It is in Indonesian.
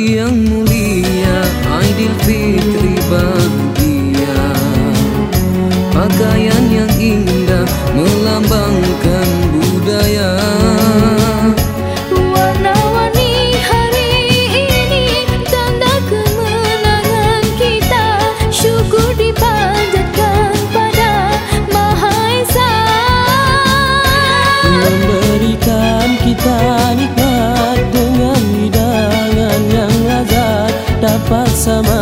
yang mulia Aidil Fitri bahagia. Pakaian yang indah melambangkan dapat sama